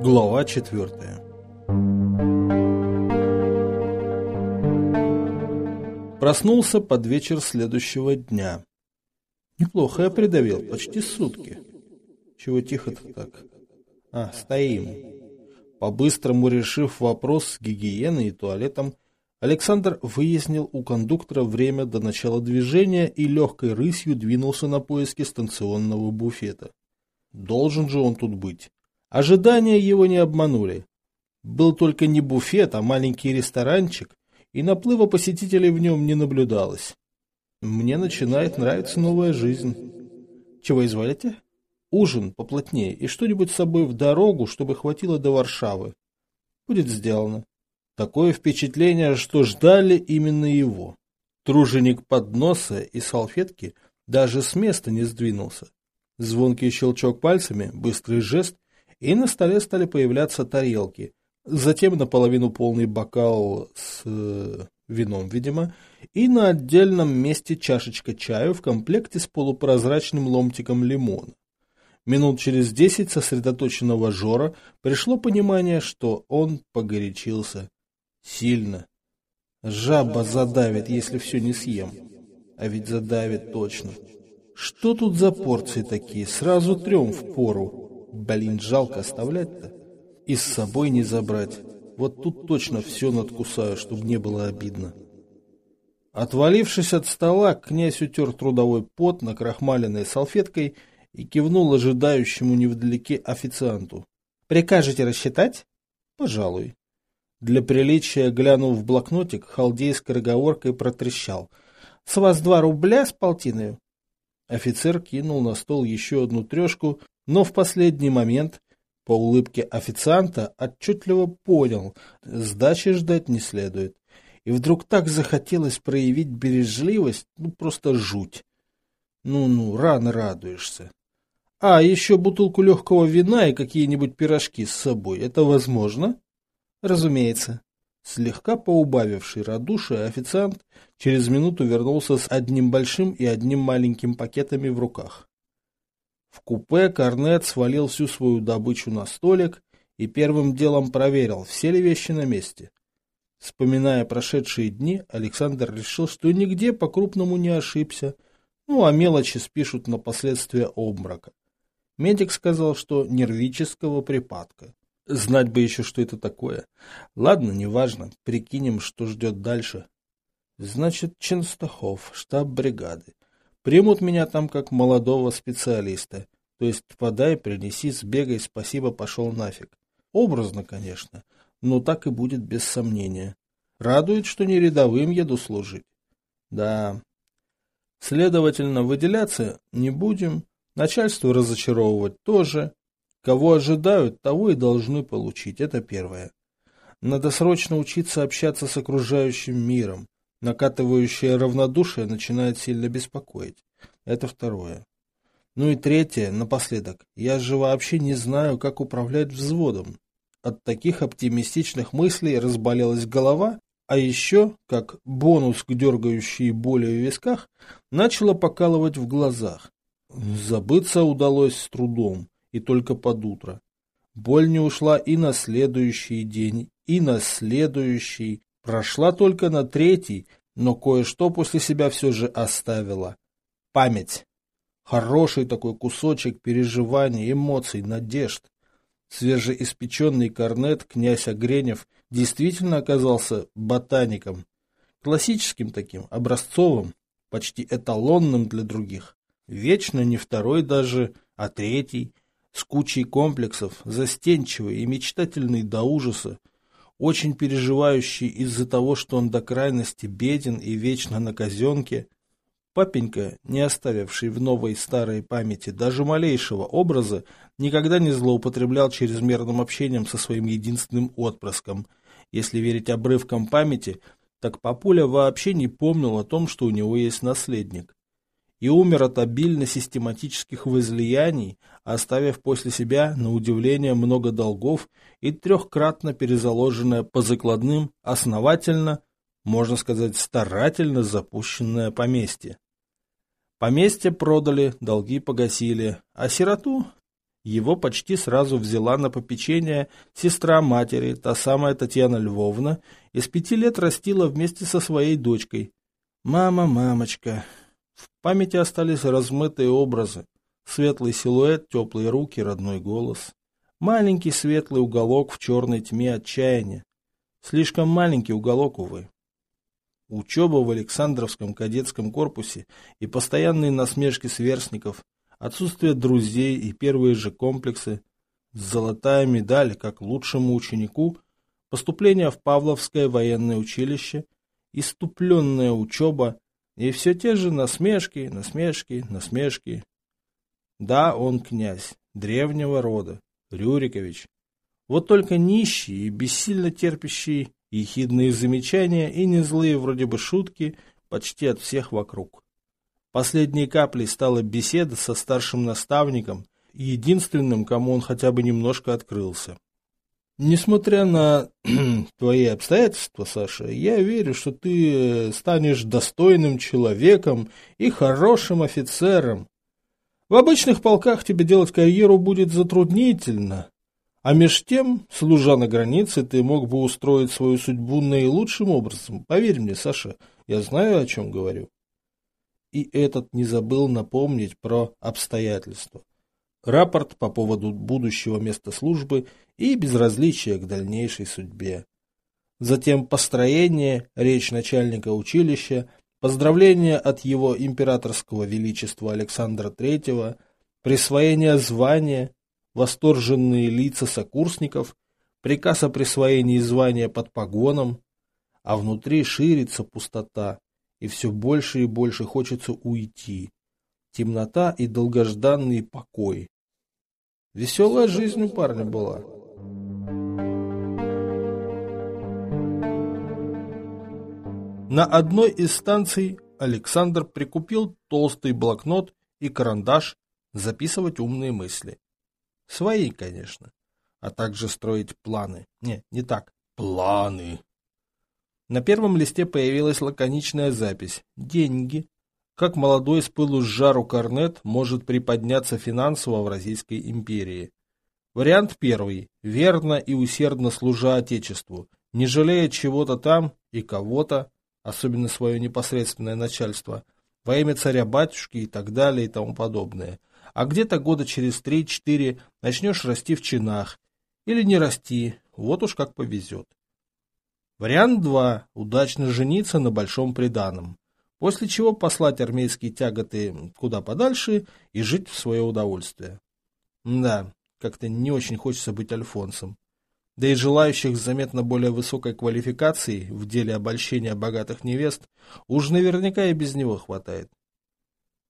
Глава четвертая Проснулся под вечер следующего дня. Неплохо я придавил, почти сутки. Чего тихо-то так? А, стоим. По-быстрому решив вопрос с гигиеной и туалетом, Александр выяснил у кондуктора время до начала движения и легкой рысью двинулся на поиски станционного буфета. Должен же он тут быть. Ожидания его не обманули. Был только не буфет, а маленький ресторанчик, и наплыва посетителей в нем не наблюдалось. Мне начинает нравиться новая жизнь. Чего изволите? Ужин поплотнее и что-нибудь с собой в дорогу, чтобы хватило до Варшавы. Будет сделано. Такое впечатление, что ждали именно его. Труженик подноса и салфетки даже с места не сдвинулся. Звонкий щелчок пальцами, быстрый жест, и на столе стали появляться тарелки. Затем наполовину полный бокал с э, вином, видимо, и на отдельном месте чашечка чаю в комплекте с полупрозрачным ломтиком лимона. Минут через десять сосредоточенного Жора пришло понимание, что он погорячился. Сильно. Жаба задавит, если все не съем. А ведь задавит точно. Что тут за порции такие? Сразу трем в пору. Блин, жалко оставлять-то. И с собой не забрать. Вот тут точно все надкусаю, чтобы не было обидно. Отвалившись от стола, князь утер трудовой пот на крахмаленной салфеткой и кивнул ожидающему невдалеке официанту. «Прикажете рассчитать?» «Пожалуй». Для приличия, глянув в блокнотик, халдей скороговоркой протрещал. «С вас два рубля с полтиною?» Офицер кинул на стол еще одну трешку, но в последний момент, по улыбке официанта, отчетливо понял, сдачи ждать не следует. И вдруг так захотелось проявить бережливость, ну просто жуть. Ну-ну, рано радуешься. А, еще бутылку легкого вина и какие-нибудь пирожки с собой. Это возможно? Разумеется. Слегка поубавивший радушие, официант через минуту вернулся с одним большим и одним маленьким пакетами в руках. В купе Корнет свалил всю свою добычу на столик и первым делом проверил, все ли вещи на месте. Вспоминая прошедшие дни, Александр решил, что нигде по-крупному не ошибся, ну а мелочи спишут на последствия обморока. Медик сказал, что нервического припадка. Знать бы еще, что это такое. Ладно, неважно. Прикинем, что ждет дальше. Значит, Ченстахов, штаб бригады. Примут меня там как молодого специалиста. То есть подай, принеси, сбегай, спасибо, пошел нафиг. Образно, конечно, но так и будет без сомнения. Радует, что не рядовым еду служить. Да. Следовательно, выделяться не будем, начальство разочаровывать тоже, Кого ожидают, того и должны получить. Это первое. Надо срочно учиться общаться с окружающим миром. Накатывающее равнодушие начинает сильно беспокоить. Это второе. Ну и третье, напоследок. Я же вообще не знаю, как управлять взводом. От таких оптимистичных мыслей разболелась голова, а еще, как бонус к дергающей боли в висках, начала покалывать в глазах. Забыться удалось с трудом и только под утро. Боль не ушла и на следующий день, и на следующий. Прошла только на третий, но кое-что после себя все же оставила. Память. Хороший такой кусочек переживаний, эмоций, надежд. Свежеиспеченный корнет князь Огренев действительно оказался ботаником. Классическим таким, образцовым, почти эталонным для других. Вечно не второй даже, а третий – с кучей комплексов, застенчивый и мечтательный до ужаса, очень переживающий из-за того, что он до крайности беден и вечно на казенке, папенька, не оставивший в новой старой памяти даже малейшего образа, никогда не злоупотреблял чрезмерным общением со своим единственным отпрыском. Если верить обрывкам памяти, так папуля вообще не помнил о том, что у него есть наследник и умер от обильно систематических возлияний, оставив после себя, на удивление, много долгов и трехкратно перезаложенное по закладным, основательно, можно сказать, старательно запущенное поместье. Поместье продали, долги погасили, а сироту Его почти сразу взяла на попечение сестра матери, та самая Татьяна Львовна, и с пяти лет растила вместе со своей дочкой. Мама, мамочка. Памяти остались размытые образы. Светлый силуэт, теплые руки, родной голос. Маленький светлый уголок в черной тьме отчаяния. Слишком маленький уголок, увы. Учеба в Александровском кадетском корпусе и постоянные насмешки сверстников, отсутствие друзей и первые же комплексы, золотая медаль как лучшему ученику, поступление в Павловское военное училище, иступленная учеба и все те же насмешки, насмешки, насмешки. Да, он князь, древнего рода, Рюрикович. Вот только нищий и бессильно терпящий ехидные замечания и незлые вроде бы шутки почти от всех вокруг. Последней каплей стала беседа со старшим наставником, единственным, кому он хотя бы немножко открылся. Несмотря на твои обстоятельства, Саша, я верю, что ты э, станешь достойным человеком и хорошим офицером. В обычных полках тебе делать карьеру будет затруднительно, а меж тем, служа на границе, ты мог бы устроить свою судьбу наилучшим образом. Поверь мне, Саша, я знаю, о чем говорю и этот не забыл напомнить про обстоятельства. Рапорт по поводу будущего места службы и безразличие к дальнейшей судьбе. Затем построение, речь начальника училища, поздравление от его императорского величества Александра III, присвоение звания, восторженные лица сокурсников, приказ о присвоении звания под погоном, а внутри ширится пустота, и все больше и больше хочется уйти. Темнота и долгожданный покой. Веселая жизнь у парня была. На одной из станций Александр прикупил толстый блокнот и карандаш записывать умные мысли. Свои, конечно. А также строить планы. Не, не так. Планы. На первом листе появилась лаконичная запись «Деньги». Как молодой с пылу с жару корнет может приподняться финансово в Российской империи. Вариант первый. Верно и усердно служа Отечеству, не жалея чего-то там и кого-то, особенно свое непосредственное начальство, во имя царя-батюшки и так далее и тому подобное. А где-то года через три-четыре начнешь расти в чинах. Или не расти, вот уж как повезет. Вариант 2. Удачно жениться на большом приданом. После чего послать армейские тяготы куда подальше и жить в свое удовольствие. Да, как-то не очень хочется быть Альфонсом. Да и желающих с заметно более высокой квалификацией в деле обольщения богатых невест уж наверняка и без него хватает.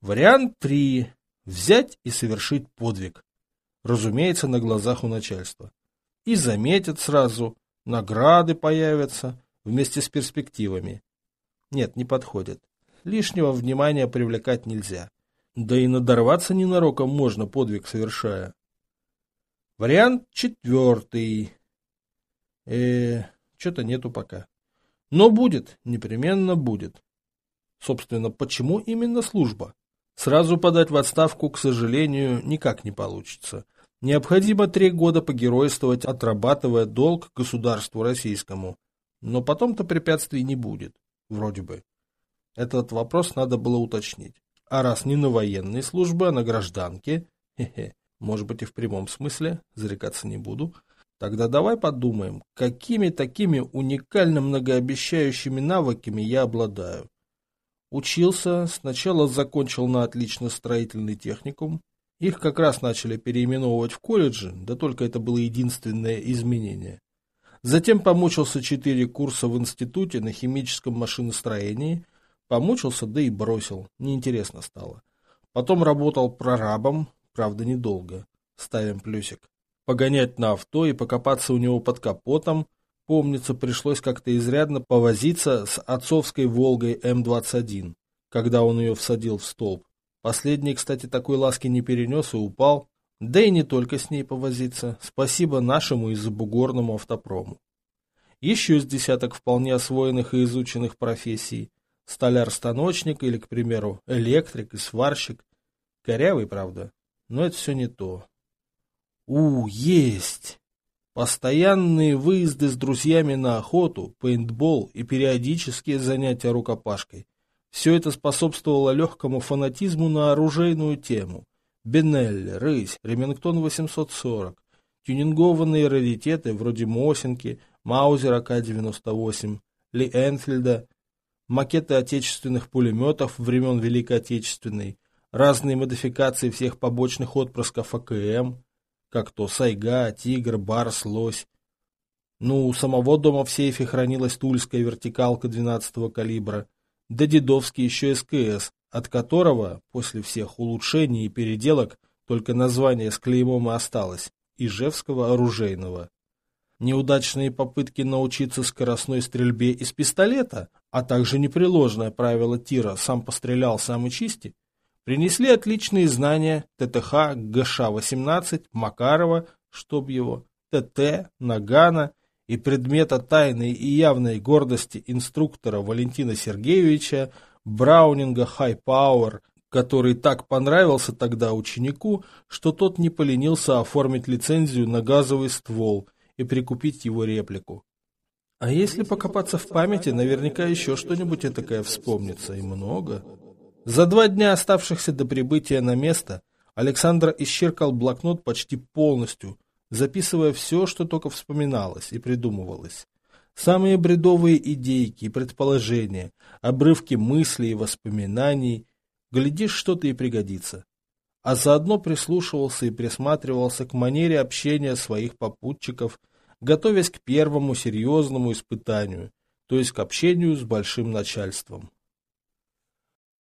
Вариант 3. Взять и совершить подвиг. Разумеется, на глазах у начальства. И заметят сразу, Награды появятся вместе с перспективами. Нет, не подходит. Лишнего внимания привлекать нельзя. Да и надорваться ненароком можно, подвиг совершая. Вариант четвертый. Э, что-то нету пока. Но будет, непременно будет. Собственно, почему именно служба? Сразу подать в отставку, к сожалению, никак не получится. Необходимо три года погеройствовать, отрабатывая долг государству российскому. Но потом-то препятствий не будет, вроде бы. Этот вопрос надо было уточнить. А раз не на военной службе, а на гражданке, хе-хе, может быть и в прямом смысле, зарекаться не буду, тогда давай подумаем, какими такими уникально многообещающими навыками я обладаю. Учился, сначала закончил на отлично строительный техникум, их как раз начали переименовывать в колледжи, да только это было единственное изменение. Затем помучился четыре курса в институте на химическом машиностроении, помучился, да и бросил, неинтересно стало. Потом работал прорабом, правда недолго, ставим плюсик. Погонять на авто и покопаться у него под капотом, помнится, пришлось как-то изрядно повозиться с отцовской «Волгой М-21», когда он ее всадил в столб. Последний, кстати, такой ласки не перенес и упал. Да и не только с ней повозиться. Спасибо нашему и забугорному автопрому. Еще с десяток вполне освоенных и изученных профессий. Столяр-станочник или, к примеру, электрик и сварщик. Корявый, правда, но это все не то. У, есть! Постоянные выезды с друзьями на охоту, пейнтбол и периодические занятия рукопашкой. Все это способствовало легкому фанатизму на оружейную тему. Бенелли, Рысь, Ремингтон 840, тюнингованные раритеты вроде Мосинки, Маузер АК-98, Ли Энфильда, макеты отечественных пулеметов времен Великой Отечественной, разные модификации всех побочных отпрысков АКМ, как то Сайга, Тигр, Барс, Лось. Ну, у самого дома в сейфе хранилась тульская вертикалка 12-го калибра, да дедовский еще СКС, от которого, после всех улучшений и переделок, только название с клеймом и осталось, Ижевского оружейного. Неудачные попытки научиться скоростной стрельбе из пистолета, а также непреложное правило тира «сам пострелял, сам и чисти», принесли отличные знания ТТХ, ГШ-18, Макарова, чтоб его, ТТ, Нагана и предмета тайной и явной гордости инструктора Валентина Сергеевича Браунинга High Power, который так понравился тогда ученику, что тот не поленился оформить лицензию на газовый ствол и прикупить его реплику. А если покопаться в памяти, наверняка еще что-нибудь этакое вспомнится, и много. За два дня, оставшихся до прибытия на место, Александр исчеркал блокнот почти полностью, записывая все, что только вспоминалось и придумывалось. Самые бредовые идейки и предположения, обрывки мыслей и воспоминаний. Глядишь, что-то и пригодится. А заодно прислушивался и присматривался к манере общения своих попутчиков, готовясь к первому серьезному испытанию, то есть к общению с большим начальством.